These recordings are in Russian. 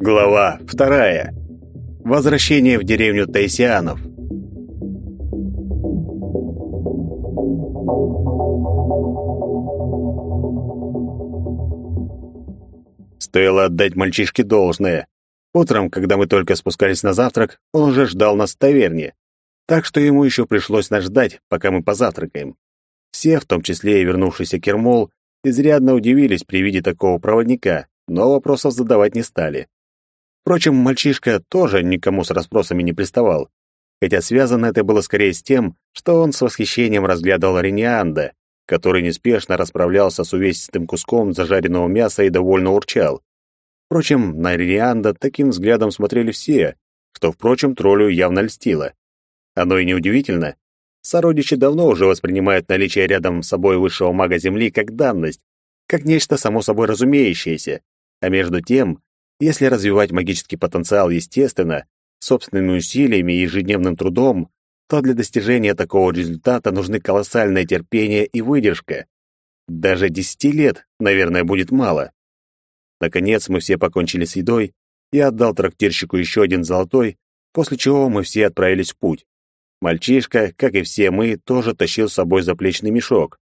Глава вторая. Возвращение в деревню Тайсианов. Стоило отдать мальчишке должное. Утром, когда мы только спускались на завтрак, он уже ждал нас в таверне. Так что ему еще пришлось нас ждать, пока мы позавтракаем. Все, в том числе и вернувшийся Кермол, изрядно удивились при виде такого проводника, но вопросов задавать не стали. Впрочем, мальчишка тоже никому с расспросами не приставал, хотя связано это было скорее с тем, что он с восхищением разглядывал Ренианда, который неспешно расправлялся с увесистым куском зажаренного мяса и довольно урчал. Впрочем, на Ренианда таким взглядом смотрели все, что, впрочем, троллю явно льстило. Оно и неудивительно. Сородичи давно уже воспринимают наличие рядом с собой высшего мага Земли как данность, как нечто само собой разумеющееся. А между тем, если развивать магический потенциал естественно, собственными усилиями и ежедневным трудом, то для достижения такого результата нужны колоссальное терпение и выдержка. Даже десяти лет, наверное, будет мало. Наконец мы все покончили с едой, я отдал трактирщику еще один золотой, после чего мы все отправились в путь. Мальчишка, как и все мы, тоже тащил с собой заплечный мешок.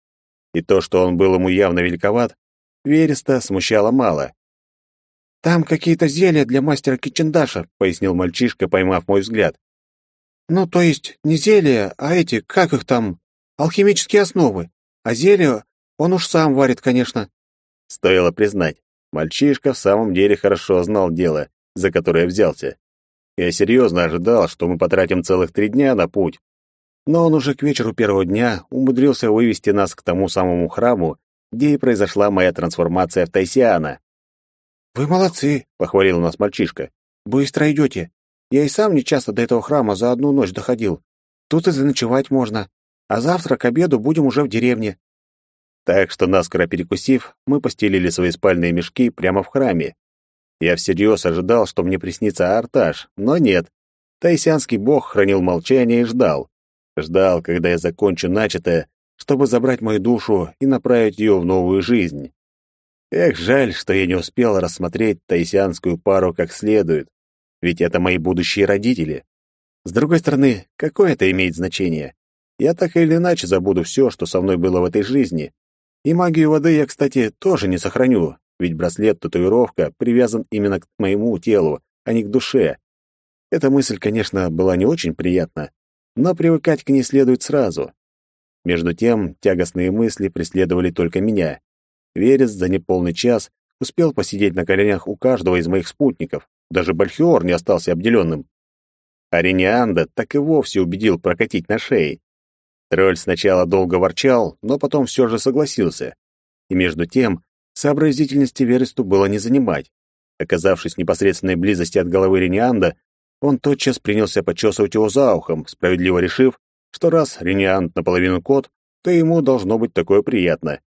И то, что он был ему явно великоват, Вереста смущало мало. «Там какие-то зелья для мастера Кичендаша», — пояснил мальчишка, поймав мой взгляд. «Ну, то есть не зелья, а эти, как их там, алхимические основы. А зелья он уж сам варит, конечно». Стоило признать, мальчишка в самом деле хорошо знал дело, за которое взялся. Я серьезно ожидал, что мы потратим целых три дня на путь. Но он уже к вечеру первого дня умудрился вывести нас к тому самому храму, где и произошла моя трансформация в Тайсиана. «Вы молодцы», — похвалил нас мальчишка. «Быстро идете. Я и сам не часто до этого храма за одну ночь доходил. Тут и заночевать можно. А завтра к обеду будем уже в деревне». Так что, наскоро перекусив, мы постелили свои спальные мешки прямо в храме. Я всерьез ожидал, что мне приснится Арташ, но нет. Таисянский бог хранил молчание и ждал. Ждал, когда я закончу начатое, чтобы забрать мою душу и направить ее в новую жизнь. Эх, жаль, что я не успел рассмотреть таисианскую пару как следует, ведь это мои будущие родители. С другой стороны, какое это имеет значение? Я так или иначе забуду все, что со мной было в этой жизни. И магию воды я, кстати, тоже не сохраню, ведь браслет-татуировка привязан именно к моему телу, а не к душе. Эта мысль, конечно, была не очень приятна, но привыкать к ней следует сразу. Между тем, тягостные мысли преследовали только меня. Верес за неполный час успел посидеть на коленях у каждого из моих спутников. Даже Бальхиор не остался обделенным. Аренианда так и вовсе убедил прокатить на шее. Тролль сначала долго ворчал, но потом все же согласился. И между тем, сообразительности Вересту было не занимать. Оказавшись в непосредственной близости от головы Ренианда, он тотчас принялся почесывать его за ухом, справедливо решив, что раз Ренианд наполовину кот, то ему должно быть такое приятно.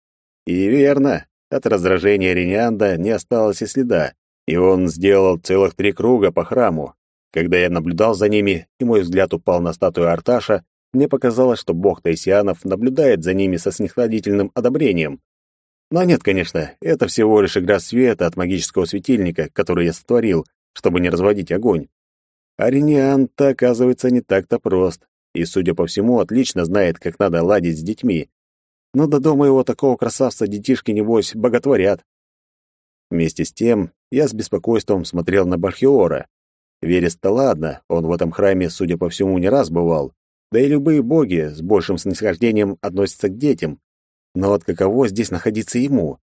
И верно, от раздражения Ренианда не осталось и следа, и он сделал целых три круга по храму. Когда я наблюдал за ними, и мой взгляд упал на статую Арташа, мне показалось, что бог Таисианов наблюдает за ними со снисходительным одобрением. Но нет, конечно, это всего лишь игра света от магического светильника, который я сотворил, чтобы не разводить огонь. А Рениан-то, оказывается, не так-то прост, и, судя по всему, отлично знает, как надо ладить с детьми но до дома его такого красавца детишки, небось, боготворят. Вместе с тем я с беспокойством смотрел на Бальхиора. Верес-то ладно, он в этом храме, судя по всему, не раз бывал. Да и любые боги с большим снисхождением относятся к детям. Но вот каково здесь находиться ему?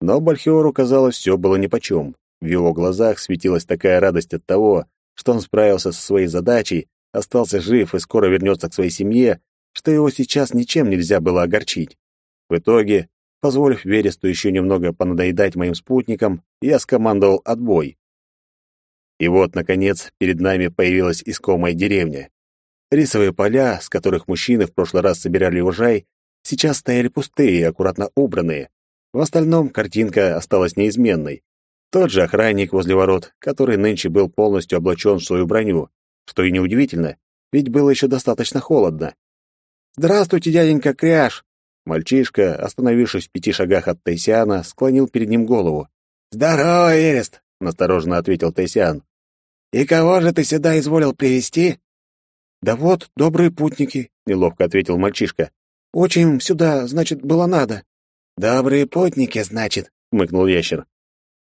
Но Бальхиору, казалось, все было нипочем. В его глазах светилась такая радость от того, что он справился со своей задачей, остался жив и скоро вернется к своей семье, что его сейчас ничем нельзя было огорчить. В итоге, позволив Вересту еще немного понадоедать моим спутникам, я скомандовал отбой. И вот, наконец, перед нами появилась искомая деревня. Рисовые поля, с которых мужчины в прошлый раз собирали урожай, сейчас стояли пустые и аккуратно убранные. В остальном картинка осталась неизменной. Тот же охранник возле ворот, который нынче был полностью облачен в свою броню, что и неудивительно, ведь было еще достаточно холодно. «Здравствуйте, дяденька Кряж!» Мальчишка, остановившись в пяти шагах от Тайсиана, склонил перед ним голову. «Здорово, Эрест!» — настороженно ответил Тайсиан. «И кого же ты сюда изволил привести? «Да вот, добрые путники», — неловко ответил мальчишка. «Очень сюда, значит, было надо». «Добрые путники, значит», — хмыкнул ящер.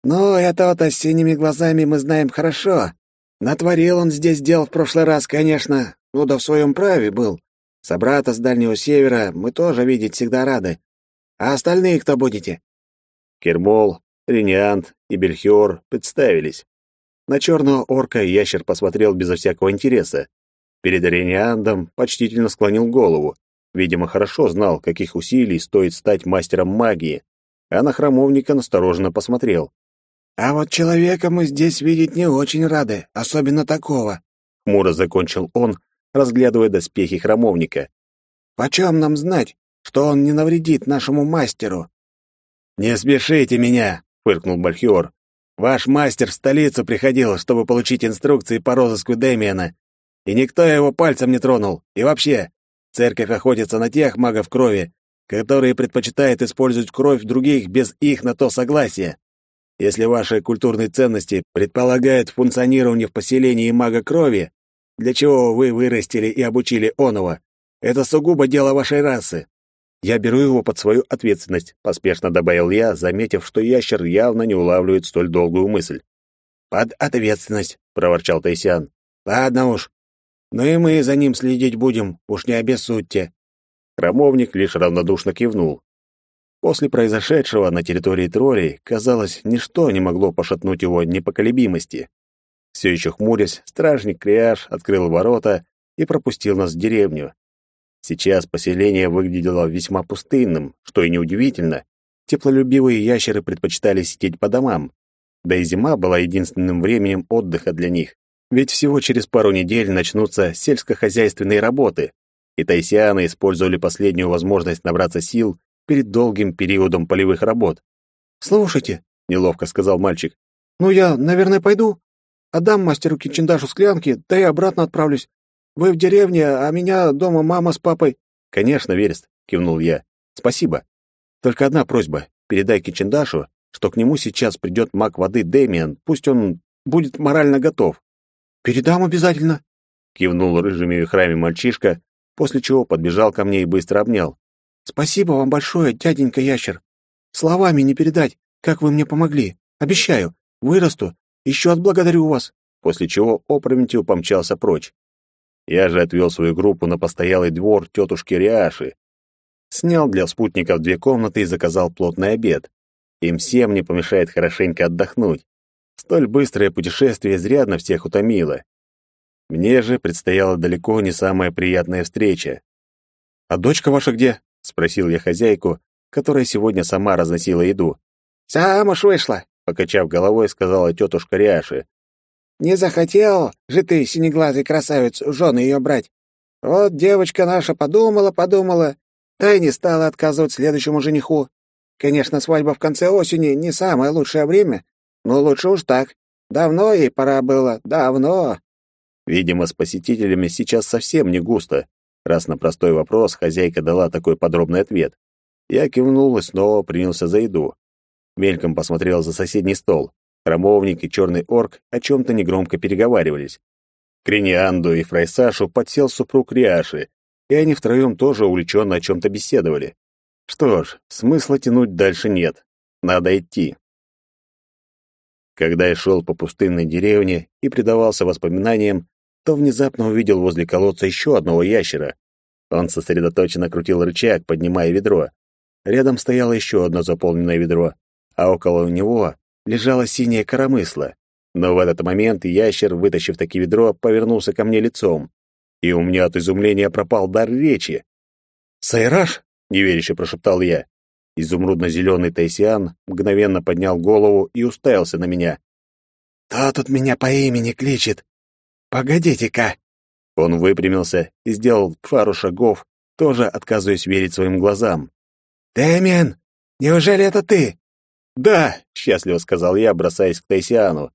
«Ну, этого-то с синими глазами мы знаем хорошо. Натворил он здесь дел в прошлый раз, конечно, ну да в своем праве был. Собрата с Дальнего Севера мы тоже видеть всегда рады. А остальные кто будете?» Кермол, Рениант и Бельхиор представились. На черного орка ящер посмотрел безо всякого интереса. Перед Рениандом почтительно склонил голову. Видимо, хорошо знал, каких усилий стоит стать мастером магии. А на храмовника настороженно посмотрел. «А вот человека мы здесь видеть не очень рады, особенно такого», — хмуро закончил он, разглядывая доспехи храмовника. «Почем нам знать, что он не навредит нашему мастеру?» «Не спешите меня», — фыркнул Бальхиор. «Ваш мастер в столицу приходил, чтобы получить инструкции по розыску Дэмиана, и никто его пальцем не тронул. И вообще, церковь охотится на тех магов крови, которые предпочитают использовать кровь других без их на то согласия. Если ваши культурные ценности предполагают функционирование в поселении мага крови, для чего вы вырастили и обучили оного, это сугубо дело вашей расы. Я беру его под свою ответственность, поспешно добавил я, заметив, что ящер явно не улавливает столь долгую мысль. Под ответственность, проворчал Тайсян. Ладно уж. Но и мы за ним следить будем, уж не обессудьте. Храмовник лишь равнодушно кивнул. После произошедшего на территории троллей, казалось, ничто не могло пошатнуть его непоколебимости. Все еще хмурясь, стражник Криаш открыл ворота и пропустил нас в деревню. Сейчас поселение выглядело весьма пустынным, что и неудивительно. Теплолюбивые ящеры предпочитали сидеть по домам. Да и зима была единственным временем отдыха для них. Ведь всего через пару недель начнутся сельскохозяйственные работы, и тайсианы использовали последнюю возможность набраться сил перед долгим периодом полевых работ. «Слушайте», — неловко сказал мальчик, — «ну я, наверное, пойду. Отдам мастеру Кичиндашу склянки, да и обратно отправлюсь. Вы в деревне, а меня дома мама с папой». «Конечно, Верест», — кивнул я. «Спасибо. Только одна просьба. Передай Кичиндашу, что к нему сейчас придет маг воды Дэмиан, пусть он будет морально готов». «Передам обязательно», — кивнул рыжими вихрами мальчишка, после чего подбежал ко мне и быстро обнял. Спасибо вам большое, дяденька Ящер. Словами не передать, как вы мне помогли. Обещаю, вырасту, еще отблагодарю вас. После чего опрометью помчался прочь. Я же отвел свою группу на постоялый двор тетушки Риаши. Снял для спутников две комнаты и заказал плотный обед. Им всем не помешает хорошенько отдохнуть. Столь быстрое путешествие изрядно всех утомило. Мне же предстояла далеко не самая приятная встреча. «А дочка ваша где?» спросил я хозяйку, которая сегодня сама разносила еду. «Замуж вышла», — покачав головой, сказала тетушка Ряши. «Не захотел же ты, синеглазый красавец, жены ее брать. Вот девочка наша подумала, подумала, да и не стала отказывать следующему жениху. Конечно, свадьба в конце осени не самое лучшее время, но лучше уж так. Давно ей пора было, давно». Видимо, с посетителями сейчас совсем не густо раз на простой вопрос хозяйка дала такой подробный ответ. Я кивнул и снова принялся за еду. Мельком посмотрел за соседний стол. Хромовник и черный орк о чем-то негромко переговаривались. К Ренианду и Фрайсашу подсел супруг Риаши, и они втроем тоже увлеченно о чем-то беседовали. Что ж, смысла тянуть дальше нет. Надо идти. Когда я шел по пустынной деревне и предавался воспоминаниям, то внезапно увидел возле колодца еще одного ящера. Он сосредоточенно крутил рычаг, поднимая ведро. Рядом стояло еще одно заполненное ведро, а около него лежало синее коромысло. Но в этот момент ящер, вытащив таки ведро, повернулся ко мне лицом. И у меня от изумления пропал дар речи. «Сайраж?» — неверяще прошептал я. Изумрудно-зеленый Тайсиан мгновенно поднял голову и уставился на меня. «Кто тут меня по имени кличет?» «Погодите-ка!» Он выпрямился и сделал пару шагов, тоже отказываясь верить своим глазам. «Дэмиан, неужели это ты?» «Да», — счастливо сказал я, бросаясь к Тайсиану,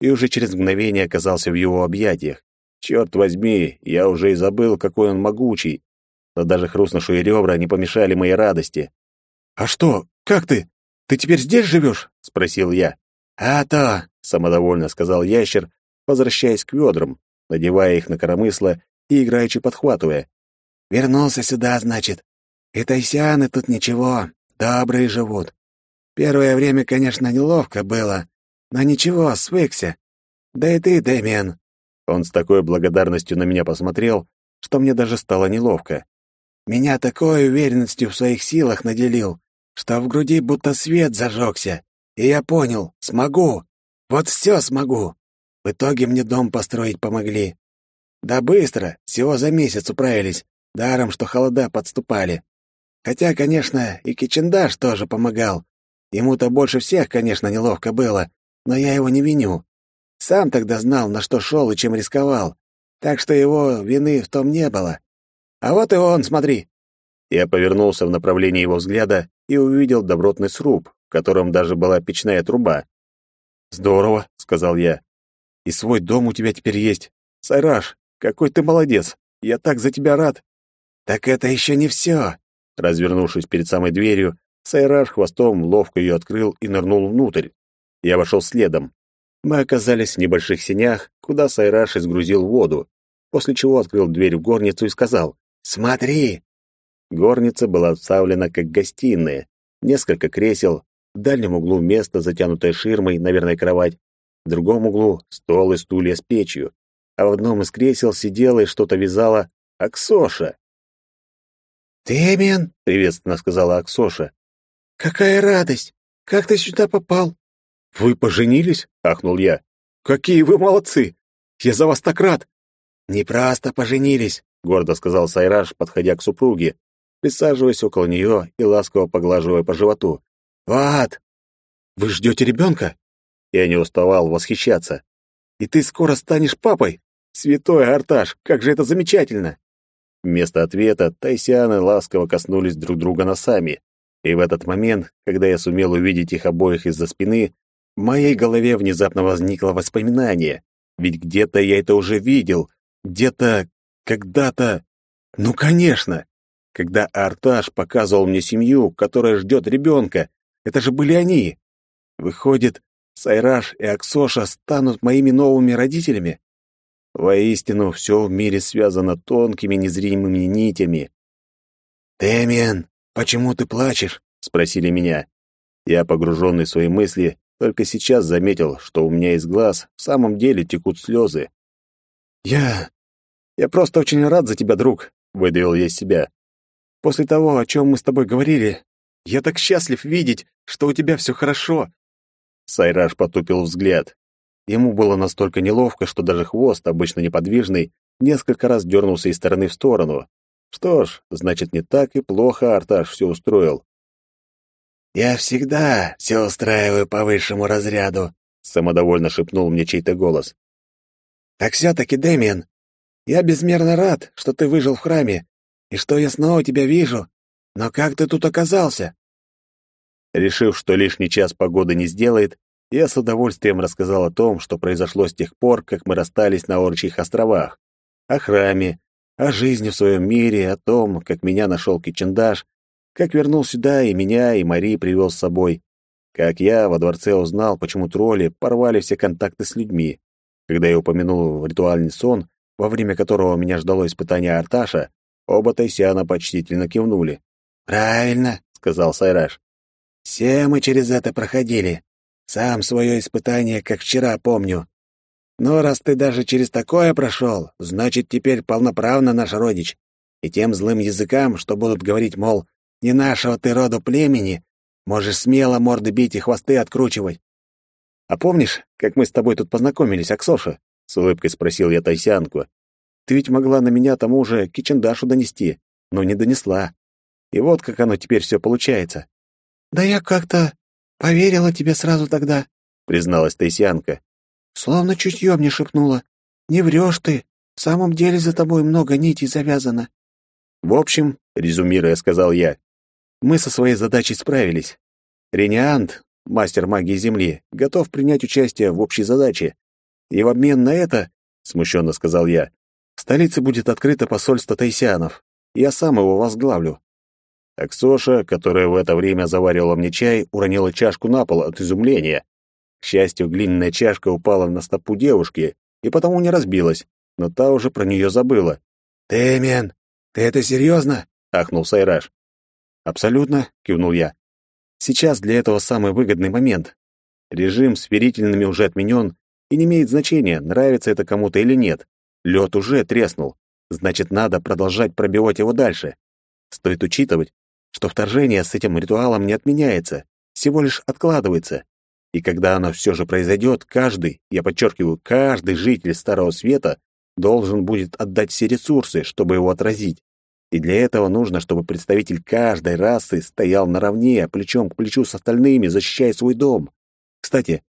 и уже через мгновение оказался в его объятиях. Черт возьми, я уже и забыл, какой он могучий. но даже хрустнувшие ребра не помешали моей радости. «А что, как ты? Ты теперь здесь живешь?» — спросил я. «А то!» — самодовольно сказал ящер, возвращаясь к ведрам, надевая их на коромысло и играючи подхватывая. «Вернулся сюда, значит. И тайсианы тут ничего, добрые живут. Первое время, конечно, неловко было, но ничего, свыкся. Да и ты, Дэмиан». Он с такой благодарностью на меня посмотрел, что мне даже стало неловко. «Меня такой уверенностью в своих силах наделил, что в груди будто свет зажегся, и я понял, смогу, вот все смогу. В итоге мне дом построить помогли. Да быстро, всего за месяц управились, даром, что холода подступали. Хотя, конечно, и Кичендаш тоже помогал. Ему-то больше всех, конечно, неловко было, но я его не виню. Сам тогда знал, на что шел и чем рисковал, так что его вины в том не было. А вот и он, смотри. Я повернулся в направлении его взгляда и увидел добротный сруб, в котором даже была печная труба. «Здорово», — сказал я. И свой дом у тебя теперь есть. Сайраж, какой ты молодец. Я так за тебя рад. Так это еще не все. Развернувшись перед самой дверью, Сайраж хвостом ловко ее открыл и нырнул внутрь. Я вошел следом. Мы оказались в небольших сенях, куда Сайраж изгрузил воду, после чего открыл дверь в горницу и сказал «Смотри!». Горница была обставлена как гостиная. Несколько кресел, в дальнем углу место, затянутое ширмой, наверное, кровать, в другом углу — стол и стулья с печью, а в одном из кресел сидела и что-то вязала Аксоша. «Тэмиан!» — приветственно сказала Аксоша. «Какая радость! Как ты сюда попал?» «Вы поженились?» — ахнул я. «Какие вы молодцы! Я за вас так рад!» «Не просто поженились», — гордо сказал Сайраж, подходя к супруге, присаживаясь около нее и ласково поглаживая по животу. «Вот!» «Вы ждете ребенка?» Я не уставал восхищаться. «И ты скоро станешь папой? Святой Арташ, как же это замечательно!» Вместо ответа тайсианы ласково коснулись друг друга носами, и в этот момент, когда я сумел увидеть их обоих из-за спины, в моей голове внезапно возникло воспоминание. Ведь где-то я это уже видел, где-то, когда-то... Ну, конечно! Когда Арташ показывал мне семью, которая ждет ребенка, это же были они. Выходит, Сайраж и Аксоша станут моими новыми родителями? Воистину, все в мире связано тонкими незримыми нитями. «Дэмиан, почему ты плачешь?» — спросили меня. Я, погруженный в свои мысли, только сейчас заметил, что у меня из глаз в самом деле текут слезы. «Я... я просто очень рад за тебя, друг», — выдавил я из себя. «После того, о чем мы с тобой говорили, я так счастлив видеть, что у тебя все хорошо, Сайраж потупил взгляд. Ему было настолько неловко, что даже хвост, обычно неподвижный, несколько раз дернулся из стороны в сторону. Что ж, значит, не так и плохо Арташ все устроил. «Я всегда все устраиваю по высшему разряду», — самодовольно шепнул мне чей-то голос. «Так все-таки, Дэмиан, я безмерно рад, что ты выжил в храме, и что я снова тебя вижу. Но как ты тут оказался?» Решив, что лишний час погоды не сделает, я с удовольствием рассказал о том, что произошло с тех пор, как мы расстались на Орчьих островах, о храме, о жизни в своем мире, о том, как меня нашел Кичендаш, как вернул сюда и меня, и Мари привел с собой, как я во дворце узнал, почему тролли порвали все контакты с людьми. Когда я упомянул ритуальный сон, во время которого меня ждало испытание Арташа, оба Тайсиана почтительно кивнули. «Правильно», — сказал Сайраж. Все мы через это проходили. Сам свое испытание, как вчера помню. Но раз ты даже через такое прошел, значит, теперь полноправно наш родич. И тем злым языкам, что будут говорить, мол, не нашего ты роду племени, можешь смело морды бить и хвосты откручивать. А помнишь, как мы с тобой тут познакомились, Аксоша? С улыбкой спросил я Тайсянку. Ты ведь могла на меня тому же Кичендашу донести, но не донесла. И вот как оно теперь все получается. «Да я как-то поверила тебе сразу тогда», — призналась Тайсианка. «Словно чутье мне шепнула. Не врешь ты. В самом деле за тобой много нитей завязано». «В общем», — резюмируя, сказал я, — «мы со своей задачей справились. Рениант, мастер магии Земли, готов принять участие в общей задаче. И в обмен на это, — смущенно сказал я, — в столице будет открыто посольство тайсианов. я сам его возглавлю. Аксоша, которая в это время заваривала мне чай, уронила чашку на пол от изумления. К счастью, глиняная чашка упала на стопу девушки и потому не разбилась, но та уже про нее забыла. «Дэмиан, ты это серьезно?» — ахнул Сайраж. «Абсолютно», — кивнул я. «Сейчас для этого самый выгодный момент. Режим с верительными уже отменен, и не имеет значения, нравится это кому-то или нет. Лед уже треснул, значит, надо продолжать пробивать его дальше. Стоит учитывать, что вторжение с этим ритуалом не отменяется, всего лишь откладывается. И когда оно все же произойдет, каждый, я подчеркиваю, каждый житель Старого Света должен будет отдать все ресурсы, чтобы его отразить. И для этого нужно, чтобы представитель каждой расы стоял наравне, плечом к плечу с остальными, защищая свой дом. Кстати,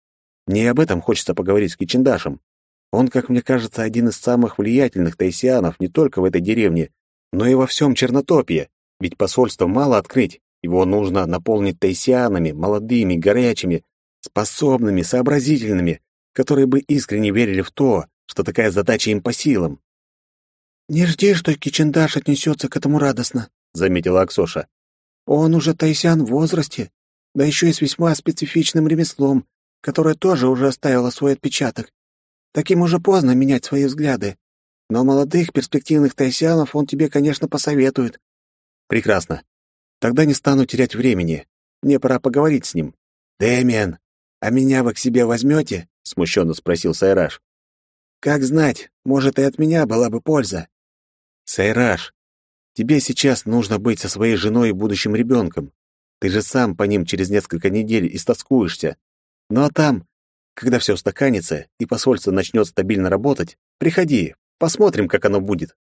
мне об этом хочется поговорить с Кичиндашем. Он, как мне кажется, один из самых влиятельных тайсианов не только в этой деревне, но и во всем Чернотопье. Ведь посольство мало открыть, его нужно наполнить тайсианами, молодыми, горячими, способными, сообразительными, которые бы искренне верили в то, что такая задача им по силам. «Не жди, что Кичендаш отнесется к этому радостно», — заметила Аксоша. «Он уже тайсян в возрасте, да еще и с весьма специфичным ремеслом, которое тоже уже оставило свой отпечаток. Таким уже поздно менять свои взгляды. Но молодых перспективных тайсянов он тебе, конечно, посоветует. Прекрасно. Тогда не стану терять времени. Мне пора поговорить с ним. Дэмиан, а меня вы к себе возьмете? Смущенно спросил Сайраж. Как знать, может, и от меня была бы польза. Сайраж, тебе сейчас нужно быть со своей женой и будущим ребенком. Ты же сам по ним через несколько недель истоскуешься. Ну а там, когда все устаканится и посольство начнет стабильно работать, приходи, посмотрим, как оно будет.